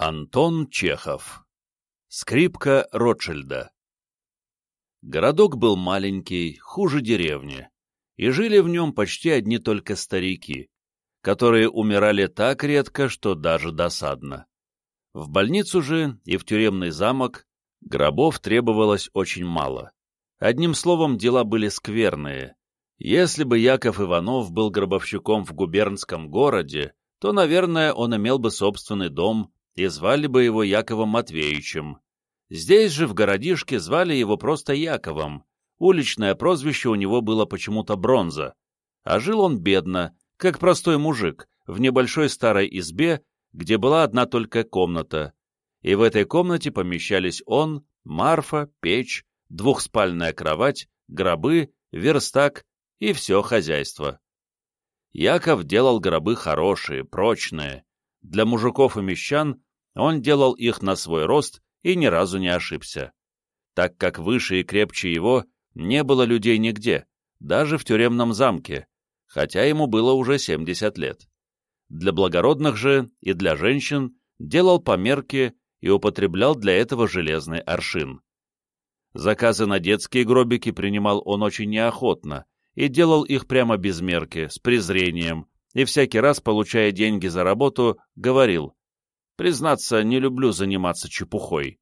Антон Чехов. Скрипка Ротшильда. Городок был маленький, хуже деревни, и жили в нем почти одни только старики, которые умирали так редко, что даже досадно. В больницу же и в тюремный замок гробов требовалось очень мало. Одним словом, дела были скверные. Если бы Яков Иванов был гробовщиком в губернском городе, то, наверное, он имел бы собственный дом и звали бы его Яковом Матвеевичем. Здесь же, в городишке, звали его просто Яковом. Уличное прозвище у него было почему-то Бронза. А жил он бедно, как простой мужик, в небольшой старой избе, где была одна только комната. И в этой комнате помещались он, Марфа, печь, двухспальная кровать, гробы, верстак и все хозяйство. Яков делал гробы хорошие, прочные. Для мужиков и мещан он делал их на свой рост и ни разу не ошибся, так как выше и крепче его не было людей нигде, даже в тюремном замке, хотя ему было уже 70 лет. Для благородных же и для женщин делал померки и употреблял для этого железный аршин. Заказы на детские гробики принимал он очень неохотно и делал их прямо без мерки, с презрением, и всякий раз, получая деньги за работу, говорил Признаться, не люблю заниматься чепухой.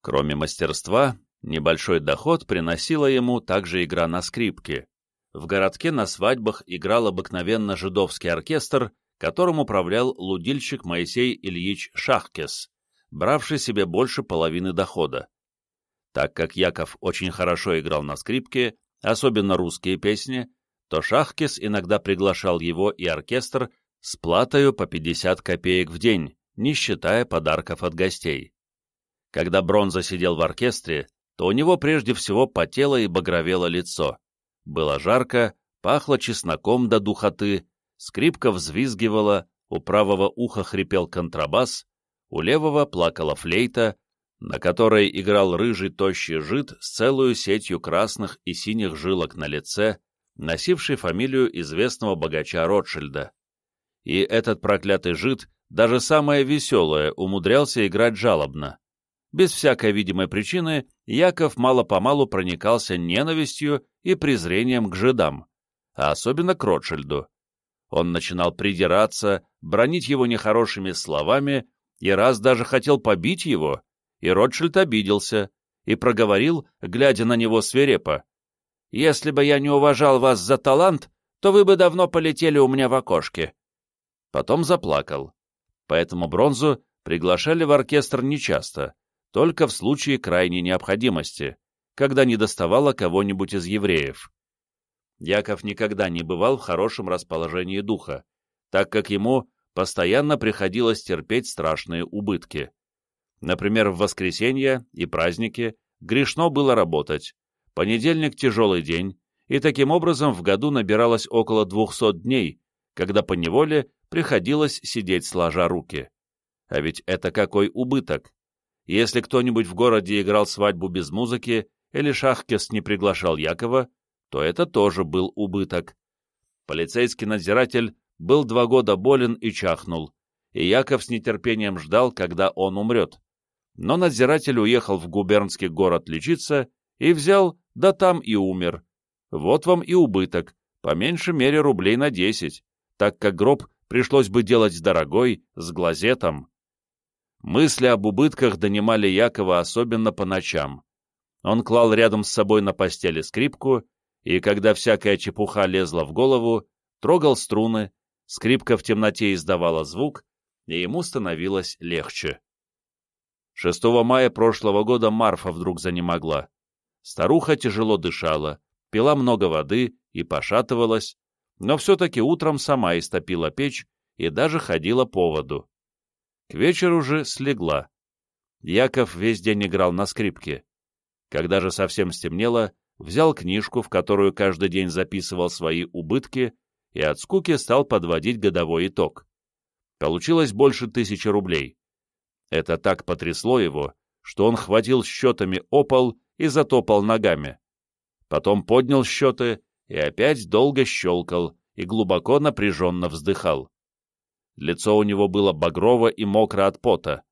Кроме мастерства, небольшой доход приносила ему также игра на скрипке. В городке на свадьбах играл обыкновенно жидовский оркестр, которым управлял лудильщик Моисей Ильич Шахкес, бравший себе больше половины дохода. Так как Яков очень хорошо играл на скрипке, особенно русские песни, то Шахкес иногда приглашал его и оркестр с платою по 50 копеек в день, не считая подарков от гостей. Когда Бронза сидел в оркестре, то у него прежде всего потело и багровело лицо. Было жарко, пахло чесноком до духоты, скрипка взвизгивала, у правого уха хрипел контрабас, у левого плакала флейта, на которой играл рыжий тощий жид с целую сетью красных и синих жилок на лице, носивший фамилию известного богача Ротшильда. И этот проклятый жид даже самое веселое умудрялся играть жалобно. Без всякой видимой причины Яков мало-помалу проникался ненавистью и презрением к жидам, а особенно к Ротшильду. Он начинал придираться, бронить его нехорошими словами и раз даже хотел побить его, и Ротшильд обиделся и проговорил, глядя на него свирепо. «Если бы я не уважал вас за талант, то вы бы давно полетели у меня в окошке». Потом заплакал поэтому бронзу приглашали в оркестр нечасто, только в случае крайней необходимости, когда не доставало кого-нибудь из евреев. Яков никогда не бывал в хорошем расположении духа, так как ему постоянно приходилось терпеть страшные убытки. Например, в воскресенье и праздники грешно было работать, понедельник – тяжелый день, и таким образом в году набиралось около 200 дней, когда по неволе приходилось сидеть сложа руки. А ведь это какой убыток! Если кто-нибудь в городе играл свадьбу без музыки или Шахкес не приглашал Якова, то это тоже был убыток. Полицейский надзиратель был два года болен и чахнул, и Яков с нетерпением ждал, когда он умрет. Но надзиратель уехал в губернский город лечиться и взял, да там и умер. Вот вам и убыток, по меньшей мере рублей на десять, так как гроб пришлось бы делать дорогой, с глазетом. Мысли об убытках донимали Якова особенно по ночам. Он клал рядом с собой на постели скрипку, и когда всякая чепуха лезла в голову, трогал струны, скрипка в темноте издавала звук, и ему становилось легче. 6 мая прошлого года Марфа вдруг занемогла. Старуха тяжело дышала, пила много воды и пошатывалась, но все-таки утром сама истопила печь и даже ходила по воду. К вечеру же слегла. Яков весь день играл на скрипке. Когда же совсем стемнело, взял книжку, в которую каждый день записывал свои убытки, и от скуки стал подводить годовой итог. Получилось больше тысячи рублей. Это так потрясло его, что он хватил счетами опол и затопал ногами. Потом поднял счеты и опять долго щелкал и глубоко напряженно вздыхал. Лицо у него было багрово и мокро от пота.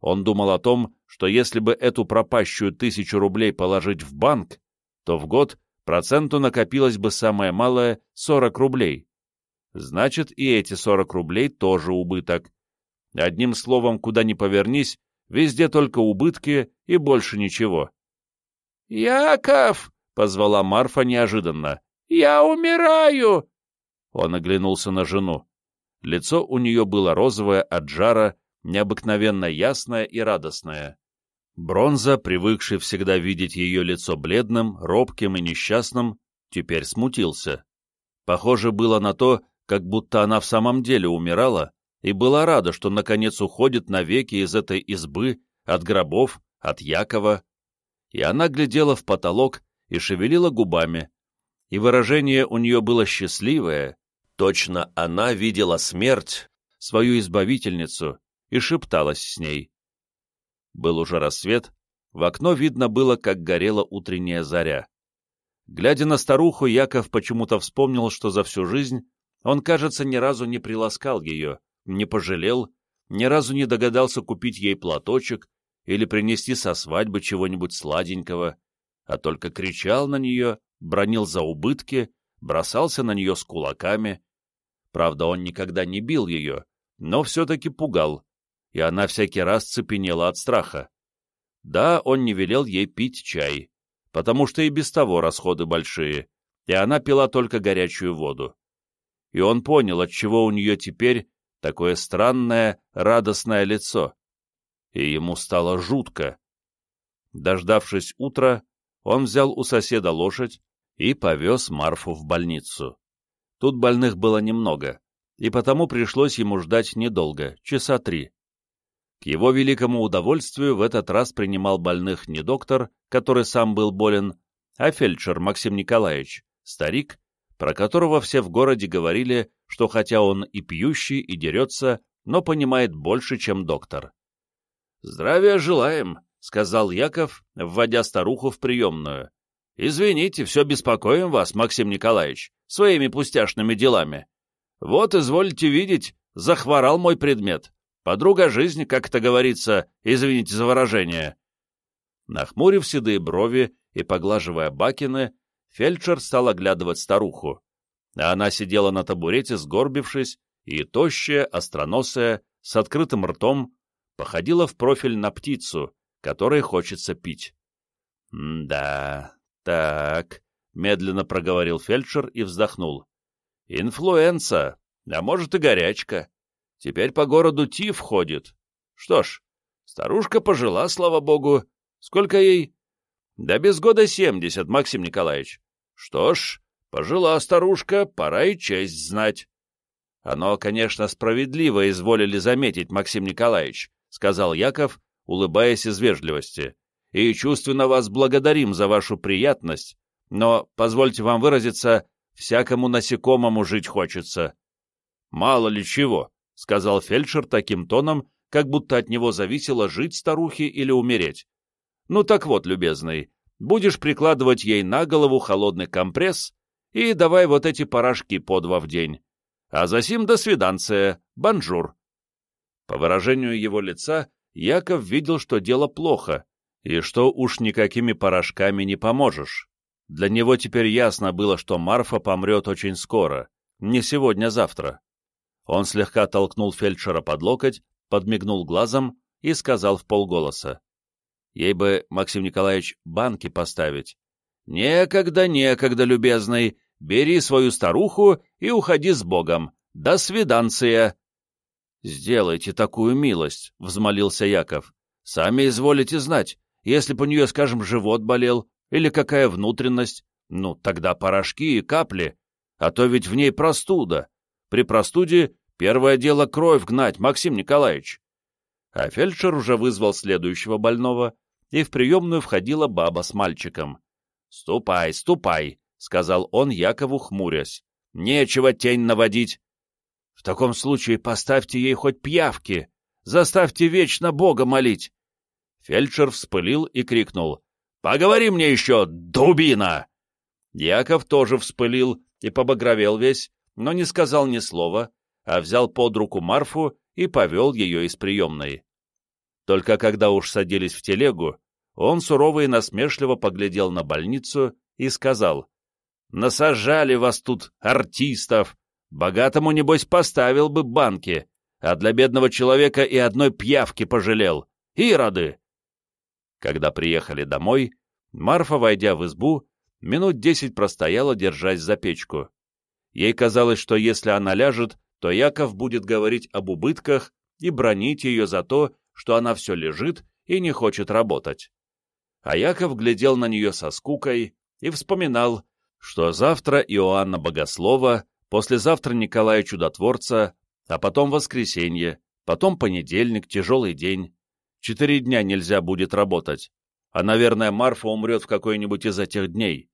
Он думал о том, что если бы эту пропащую тысячу рублей положить в банк, то в год проценту накопилось бы самое малое 40 рублей. Значит, и эти 40 рублей тоже убыток. Одним словом, куда ни повернись, везде только убытки и больше ничего. «Яков!» — позвала Марфа неожиданно. «Я умираю!» Он оглянулся на жену. Лицо у нее было розовое от жара, необыкновенно ясное и радостное. Бронза, привыкший всегда видеть ее лицо бледным, робким и несчастным, теперь смутился. Похоже было на то, как будто она в самом деле умирала, и была рада, что наконец уходит навеки из этой избы, от гробов, от Якова. И она глядела в потолок и шевелила губами, и выражение у нее было счастливое, точно она видела смерть, свою избавительницу, и шепталась с ней. Был уже рассвет, в окно видно было, как горела утренняя заря. Глядя на старуху, Яков почему-то вспомнил, что за всю жизнь он, кажется, ни разу не приласкал ее, не пожалел, ни разу не догадался купить ей платочек или принести со свадьбы чего-нибудь сладенького, а только кричал на нее, бронил за убытки, бросался на нее с кулаками. Правда, он никогда не бил ее, но все-таки пугал, и она всякий раз цепенела от страха. Да, он не велел ей пить чай, потому что и без того расходы большие, и она пила только горячую воду. И он понял, отчего у нее теперь такое странное, радостное лицо. И ему стало жутко. Дождавшись утра, он взял у соседа лошадь и повез Марфу в больницу. Тут больных было немного, и потому пришлось ему ждать недолго, часа три. К его великому удовольствию в этот раз принимал больных не доктор, который сам был болен, а фельдшер Максим Николаевич, старик, про которого все в городе говорили, что хотя он и пьющий, и дерется, но понимает больше, чем доктор. «Здравия желаем», — сказал Яков, вводя старуху в приемную. «Извините, все беспокоим вас, Максим Николаевич, своими пустяшными делами. Вот, извольте видеть, захворал мой предмет. Подруга жизни, как это говорится, извините за выражение. Нахмурив седые брови и поглаживая бакины, фельдшер стал оглядывать старуху. Она сидела на табурете, сгорбившись, и тощая, остроносая, с открытым ртом, походила в профиль на птицу, которой хочется пить. «Да, так», — медленно проговорил фельдшер и вздохнул. «Инфлюенса, а может и горячка. Теперь по городу Тиф ходит. Что ж, старушка пожила, слава богу. Сколько ей? Да без года семьдесят, Максим Николаевич. Что ж, пожила старушка, пора и честь знать. Оно, конечно, справедливо изволили заметить, Максим Николаевич, сказал Яков, улыбаясь из вежливости. И чувственно вас благодарим за вашу приятность, но, позвольте вам выразиться, всякому насекомому жить хочется. Мало ли чего, — сказал фельдшер таким тоном, как будто от него зависело жить старухе или умереть. «Ну так вот, любезный, будешь прикладывать ей на голову холодный компресс и давай вот эти порошки по два в день. А засим до свиданция, бонжур». По выражению его лица, Яков видел, что дело плохо, и что уж никакими порошками не поможешь. Для него теперь ясно было, что Марфа помрет очень скоро, не сегодня-завтра. Он слегка толкнул фельдшера под локоть, подмигнул глазом и сказал в полголоса. Ей бы, Максим Николаевич, банки поставить. Некогда, некогда, любезный. Бери свою старуху и уходи с Богом. До свиданция. Сделайте такую милость, — взмолился Яков. Сами изволите знать. Если бы у нее, скажем, живот болел или какая внутренность, ну, тогда порошки и капли, а то ведь в ней простуда. При простуде первое дело кровь гнать, Максим Николаевич. А фельдшер уже вызвал следующего больного, и в приемную входила баба с мальчиком. «Ступай, ступай», — сказал он Якову, хмурясь. «Нечего тень наводить. В таком случае поставьте ей хоть пьявки, заставьте вечно Бога молить». Фельдшер вспылил и крикнул. «Поговори мне еще, дубина!» Яков тоже вспылил и побагровел весь, но не сказал ни слова, а взял под руку Марфу и повел ее из приемной. Только когда уж садились в телегу, он сурово и насмешливо поглядел на больницу и сказал, «Насажали вас тут, артистов! Богатому, небось, поставил бы банки, а для бедного человека и одной пьявки пожалел. Ироды!» Когда приехали домой, Марфа, войдя в избу, минут десять простояла, держась за печку. Ей казалось, что если она ляжет, то Яков будет говорить об убытках и бронить ее за то, что она все лежит и не хочет работать. А Яков глядел на нее со скукой и вспоминал, что завтра Иоанна Богослова, послезавтра Николая Чудотворца, а потом воскресенье, потом понедельник, тяжелый день. Четыре дня нельзя будет работать, а, наверное, Марфа умрет в какой-нибудь из этих дней.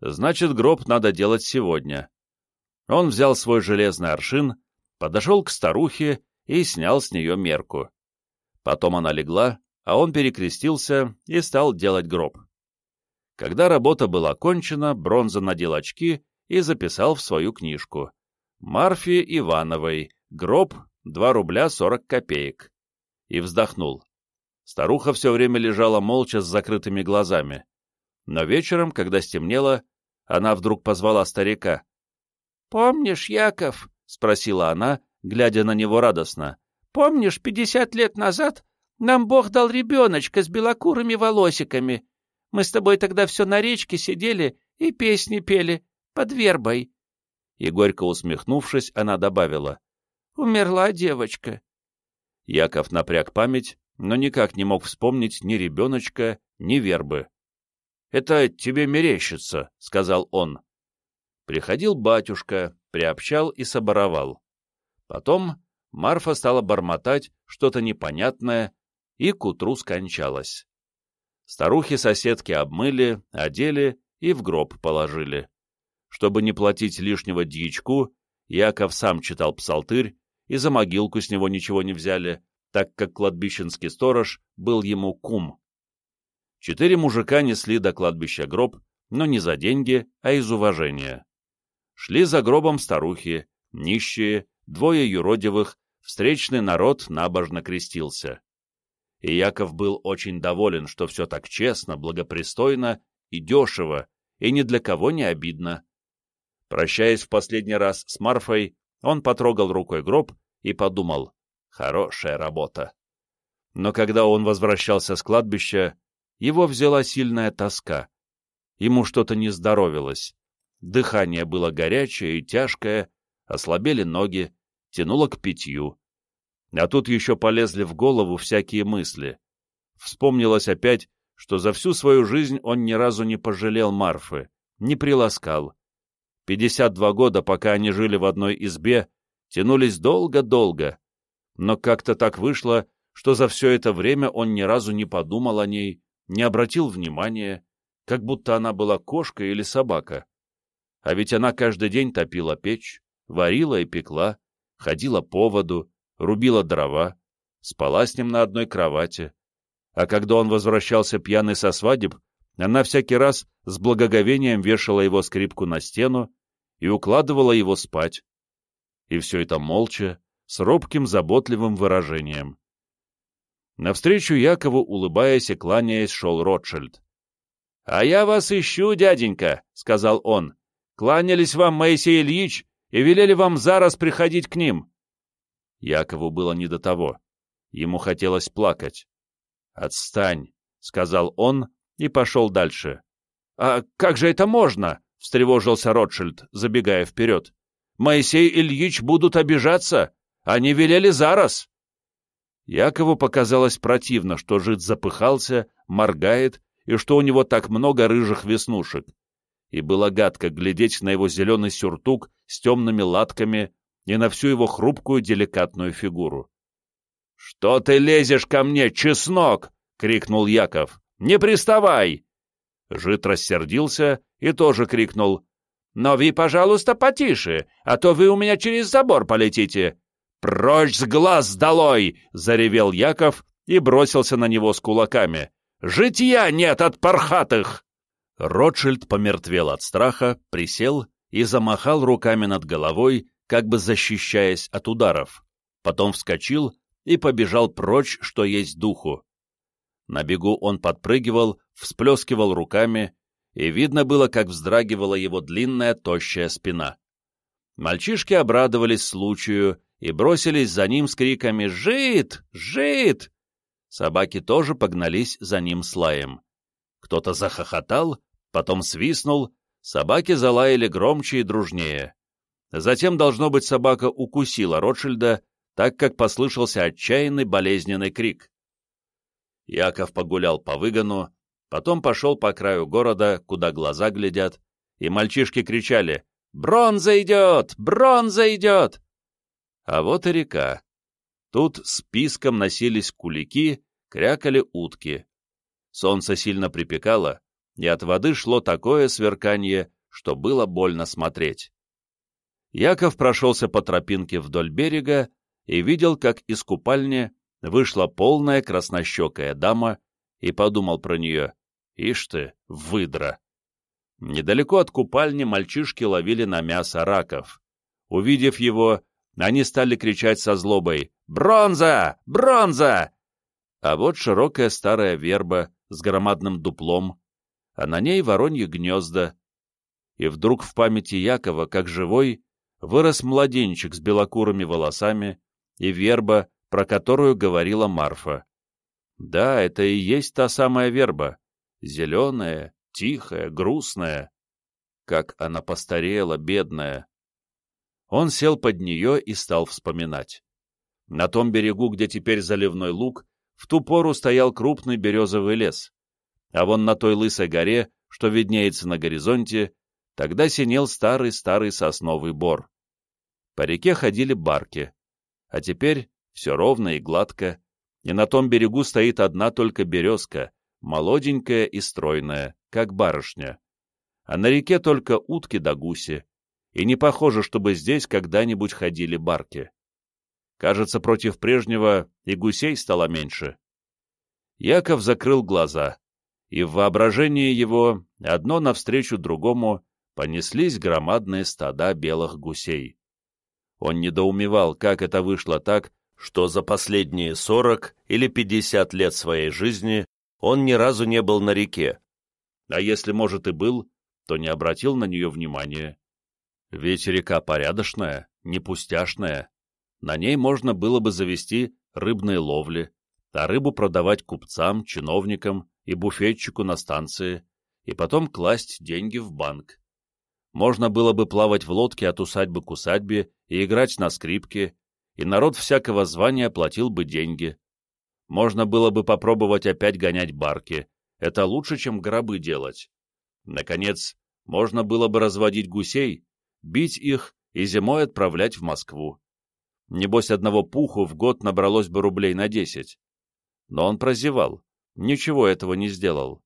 Значит, гроб надо делать сегодня. Он взял свой железный аршин, подошел к старухе и снял с нее мерку. Потом она легла, а он перекрестился и стал делать гроб. Когда работа была кончена, Бронза надел очки и записал в свою книжку. Марфе Ивановой, гроб, 2 рубля 40 копеек. И вздохнул. Старуха все время лежала молча с закрытыми глазами. Но вечером, когда стемнело, она вдруг позвала старика. «Помнишь, Яков?» — спросила она, глядя на него радостно. «Помнишь, пятьдесят лет назад нам Бог дал ребеночка с белокурыми волосиками? Мы с тобой тогда все на речке сидели и песни пели под вербой». И горько усмехнувшись, она добавила. «Умерла девочка». Яков напряг память, но никак не мог вспомнить ни ребеночка, ни вербы. «Это тебе мерещится», — сказал он. Приходил батюшка, приобщал и соборовал. Потом Марфа стала бормотать что-то непонятное и к утру скончалась. Старухи-соседки обмыли, одели и в гроб положили. Чтобы не платить лишнего дьячку, Яков сам читал псалтырь, и за могилку с него ничего не взяли, так как кладбищенский сторож был ему кум. Четыре мужика несли до кладбища гроб, но не за деньги, а из уважения. Шли за гробом старухи, нищие, двое юродивых, встречный народ набожно крестился. И Яков был очень доволен, что все так честно, благопристойно и дешево, и ни для кого не обидно. Прощаясь в последний раз с Марфой, он потрогал рукой гроб и подумал, хорошая работа. Но когда он возвращался с кладбища, его взяла сильная тоска. Ему что-то не здоровилось. Дыхание было горячее и тяжкое, ослабели ноги, тянуло к питью. А тут еще полезли в голову всякие мысли. Вспомнилось опять, что за всю свою жизнь он ни разу не пожалел Марфы, не приласкал. Пятьдесят два года, пока они жили в одной избе, тянулись долго-долго. Но как-то так вышло, что за все это время он ни разу не подумал о ней, не обратил внимания, как будто она была кошка или собака. А ведь она каждый день топила печь, варила и пекла, ходила по воду, рубила дрова, спала с ним на одной кровати. А когда он возвращался пьяный со свадеб, она всякий раз с благоговением вешала его скрипку на стену и укладывала его спать. И все это молча, с робким заботливым выражением. Навстречу Якову, улыбаясь и кланяясь, шел Ротшильд. — А я вас ищу, дяденька, — сказал он. Кланялись вам Моисей Ильич и велели вам зараз приходить к ним. Якову было не до того. Ему хотелось плакать. «Отстань», — сказал он и пошел дальше. «А как же это можно?» — встревожился Ротшильд, забегая вперед. «Моисей Ильич будут обижаться. Они велели зараз». Якову показалось противно, что жид запыхался, моргает, и что у него так много рыжих веснушек и было гадко глядеть на его зеленый сюртук с темными латками и на всю его хрупкую деликатную фигуру. — Что ты лезешь ко мне, чеснок? — крикнул Яков. — Не приставай! Жид рассердился и тоже крикнул. — Но вы, пожалуйста, потише, а то вы у меня через забор полетите. — Прочь с глаз долой! — заревел Яков и бросился на него с кулаками. — Житья нет от пархатых! Ротшильд помертвел от страха, присел и замахал руками над головой, как бы защищаясь от ударов, потом вскочил и побежал прочь, что есть духу. На бегу он подпрыгивал, всплескивал руками, и видно было, как вздрагивала его длинная, тощая спина. Мальчишки обрадовались случаю и бросились за ним с криками «Жид! Жид!». Собаки тоже погнались за ним с лаем. Кто-то захохотал, потом свистнул, собаки залаяли громче и дружнее. Затем, должно быть, собака укусила Ротшильда, так как послышался отчаянный болезненный крик. Яков погулял по выгону, потом пошел по краю города, куда глаза глядят, и мальчишки кричали «Бронза идет! Бронза идет!» А вот и река. Тут списком носились кулики, крякали утки. Солнце сильно припекало, и от воды шло такое сверканье, что было больно смотреть. Яков прошелся по тропинке вдоль берега и видел, как из купальни вышла полная краснощекая дама и подумал про нее. Ишь ты, выдра! Недалеко от купальни мальчишки ловили на мясо раков. Увидев его, они стали кричать со злобой «Бронза! Бронза!» А вот широкая старая верба с громадным дуплом, а на ней вороньи гнезда. И вдруг в памяти Якова, как живой, вырос младенчик с белокурыми волосами и верба, про которую говорила Марфа. Да, это и есть та самая верба, зеленая, тихая, грустная. Как она постарела, бедная. Он сел под нее и стал вспоминать. На том берегу, где теперь заливной луг, в ту пору стоял крупный березовый лес, а вон на той лысой горе, что виднеется на горизонте, тогда синел старый-старый сосновый бор. По реке ходили барки, а теперь все ровно и гладко, и на том берегу стоит одна только березка, молоденькая и стройная, как барышня. А на реке только утки да гуси, и не похоже, чтобы здесь когда-нибудь ходили барки. Кажется, против прежнего и гусей стало меньше. Яков закрыл глаза, и в воображении его, одно навстречу другому, понеслись громадные стада белых гусей. Он недоумевал, как это вышло так, что за последние сорок или пятьдесят лет своей жизни он ни разу не был на реке, а если, может, и был, то не обратил на нее внимания. Ведь река порядочная, не пустяшная. На ней можно было бы завести рыбные ловли, а рыбу продавать купцам, чиновникам и буфетчику на станции, и потом класть деньги в банк. Можно было бы плавать в лодке от усадьбы к усадьбе и играть на скрипке, и народ всякого звания платил бы деньги. Можно было бы попробовать опять гонять барки. Это лучше, чем гробы делать. Наконец, можно было бы разводить гусей, бить их и зимой отправлять в Москву. Небось, одного пуху в год набралось бы рублей на десять. Но он прозевал, ничего этого не сделал.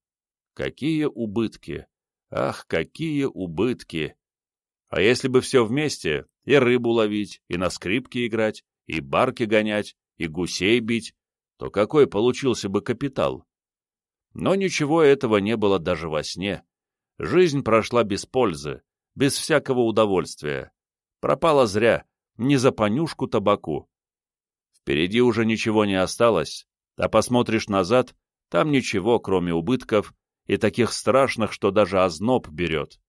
Какие убытки! Ах, какие убытки! А если бы все вместе, и рыбу ловить, и на скрипке играть, и барки гонять, и гусей бить, то какой получился бы капитал? Но ничего этого не было даже во сне. Жизнь прошла без пользы, без всякого удовольствия. Пропала зря, не за понюшку табаку. Впереди уже ничего не осталось, а посмотришь назад, там ничего, кроме убытков, и таких страшных, что даже озноб берет.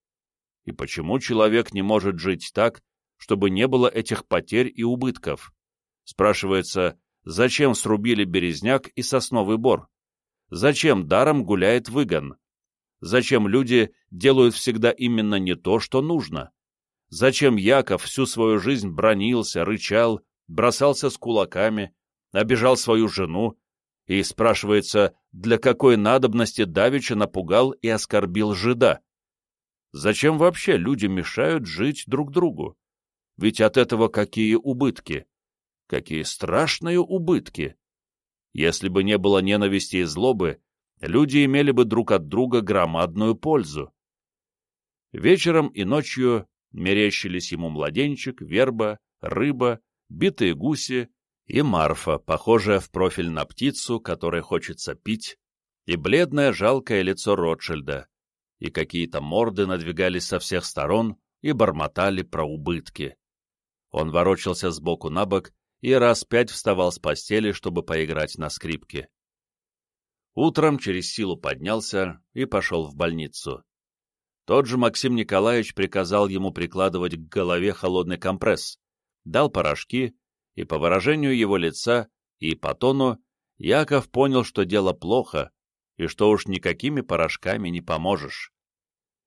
И почему человек не может жить так, чтобы не было этих потерь и убытков? Спрашивается, Зачем срубили березняк и сосновый бор? Зачем даром гуляет выгон? Зачем люди делают всегда именно не то, что нужно? Зачем Яков всю свою жизнь бронился, рычал, бросался с кулаками, обижал свою жену, и спрашивается, для какой надобности Давича напугал и оскорбил жида? Зачем вообще люди мешают жить друг другу? Ведь от этого какие убытки? Какие страшные убытки! Если бы не было ненависти и злобы, люди имели бы друг от друга громадную пользу. Вечером и ночью мерещились ему младенчик, верба, рыба, битые гуси и Марфа, похожая в профиль на птицу, которой хочется пить, и бледное жалкое лицо Ротшильда, и какие-то морды надвигались со всех сторон и бормотали про убытки. Он ворочался сбоку на бок и раз пять вставал с постели, чтобы поиграть на скрипке. Утром через силу поднялся и пошел в больницу. Тот же Максим Николаевич приказал ему прикладывать к голове холодный компресс, дал порошки, и по выражению его лица и по тону Яков понял, что дело плохо, и что уж никакими порошками не поможешь.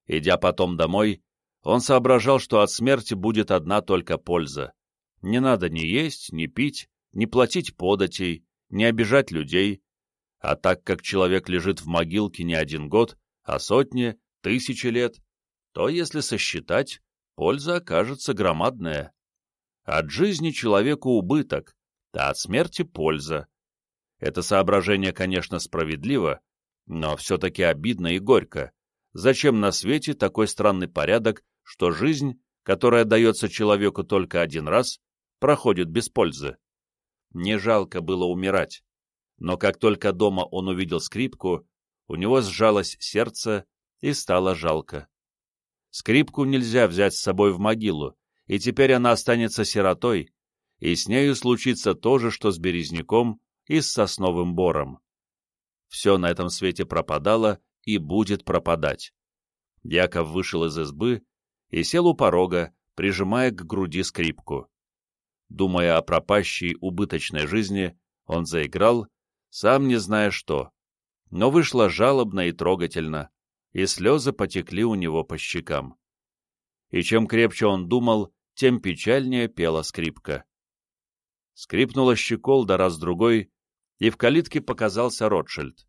Идя потом домой, он соображал, что от смерти будет одна только польза. Не надо ни есть, ни пить, ни платить податей, ни обижать людей, а так как человек лежит в могилке не один год, а сотни, тысячи лет, то, если сосчитать, польза окажется громадная. От жизни человеку убыток, а от смерти польза. Это соображение, конечно, справедливо, но все-таки обидно и горько. Зачем на свете такой странный порядок, что жизнь, которая дается человеку только один раз, проходит без пользы? Не жалко было умирать. Но как только дома он увидел скрипку, у него сжалось сердце и стало жалко. Скрипку нельзя взять с собой в могилу, и теперь она останется сиротой, и с нею случится то же, что с березняком и с сосновым бором. Все на этом свете пропадало и будет пропадать. Яков вышел из избы и сел у порога, прижимая к груди скрипку. Думая о пропащей убыточной жизни, он заиграл, сам не зная что, но вышло жалобно и трогательно, и слезы потекли у него по щекам. И чем крепче он думал, тем печальнее пела скрипка. Скрипнула щеколда раз-другой, и в калитке показался Ротшильд.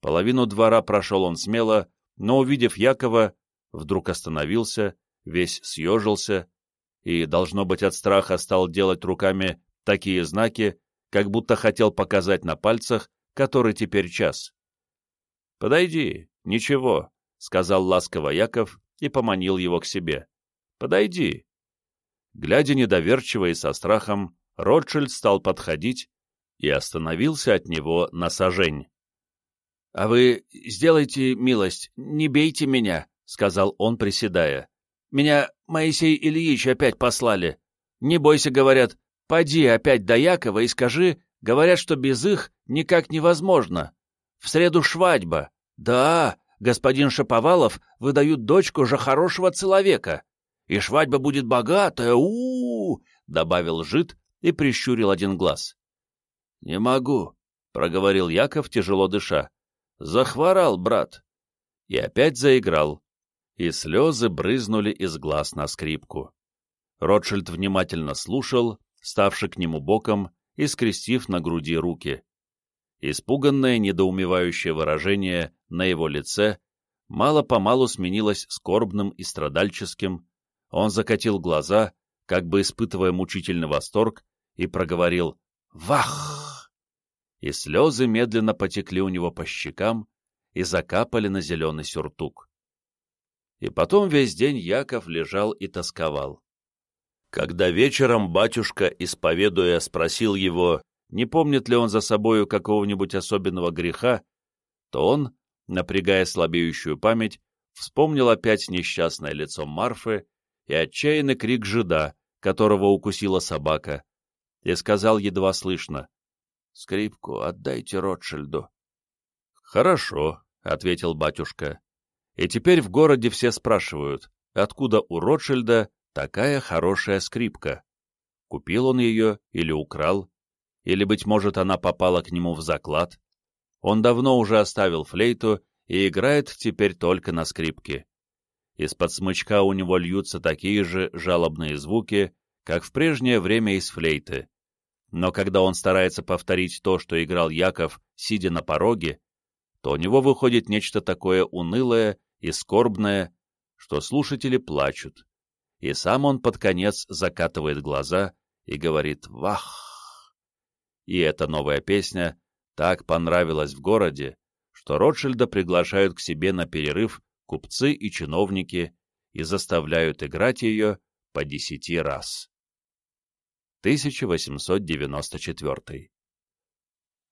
Половину двора прошел он смело, но, увидев Якова, вдруг остановился, весь съежился и, должно быть, от страха стал делать руками такие знаки, как будто хотел показать на пальцах, который теперь час. «Подойди, ничего», — сказал ласково Яков и поманил его к себе. «Подойди». Глядя недоверчиво и со страхом, Ротшильд стал подходить и остановился от него на сажень. — А вы сделайте милость, не бейте меня, — сказал он, приседая. — Меня Моисей Ильич опять послали. Не бойся, говорят, поди опять до Якова и скажи, говорят, что без их никак невозможно. В среду швадьба. Да, господин Шаповалов выдают дочку же хорошего человека. И швадьба будет богатая, у, -у, -у, добавил жид и прищурил один глаз. — Не могу, — проговорил Яков, тяжело дыша. — Захворал, брат. И опять заиграл, и слезы брызнули из глаз на скрипку. Ротшильд внимательно слушал, ставший к нему боком и скрестив на груди руки. Испуганное, недоумевающее выражение на его лице мало-помалу сменилось скорбным и страдальческим, он закатил глаза, как бы испытывая мучительный восторг, и проговорил «Вах!» И слезы медленно потекли у него по щекам и закапали на зеленый сюртук. И потом весь день Яков лежал и тосковал. Когда вечером батюшка, исповедуя, спросил его, не помнит ли он за собою какого-нибудь особенного греха, то он, напрягая слабеющую память, вспомнил опять несчастное лицо Марфы и отчаянный крик жида, которого укусила собака, и сказал едва слышно, «Скрипку отдайте Ротшильду». «Хорошо», — ответил батюшка. И теперь в городе все спрашивают, откуда у Ротшильда такая хорошая скрипка. Купил он ее или украл, или, быть может, она попала к нему в заклад. Он давно уже оставил флейту и играет теперь только на скрипке. Из-под смычка у него льются такие же жалобные звуки, как в прежнее время из флейты. Но когда он старается повторить то, что играл Яков, сидя на пороге, то у него выходит нечто такое унылое и скорбное, что слушатели плачут. И сам он под конец закатывает глаза и говорит «Вах!». И эта новая песня так понравилась в городе, что Ротшильда приглашают к себе на перерыв купцы и чиновники и заставляют играть ее по десяти раз. 1894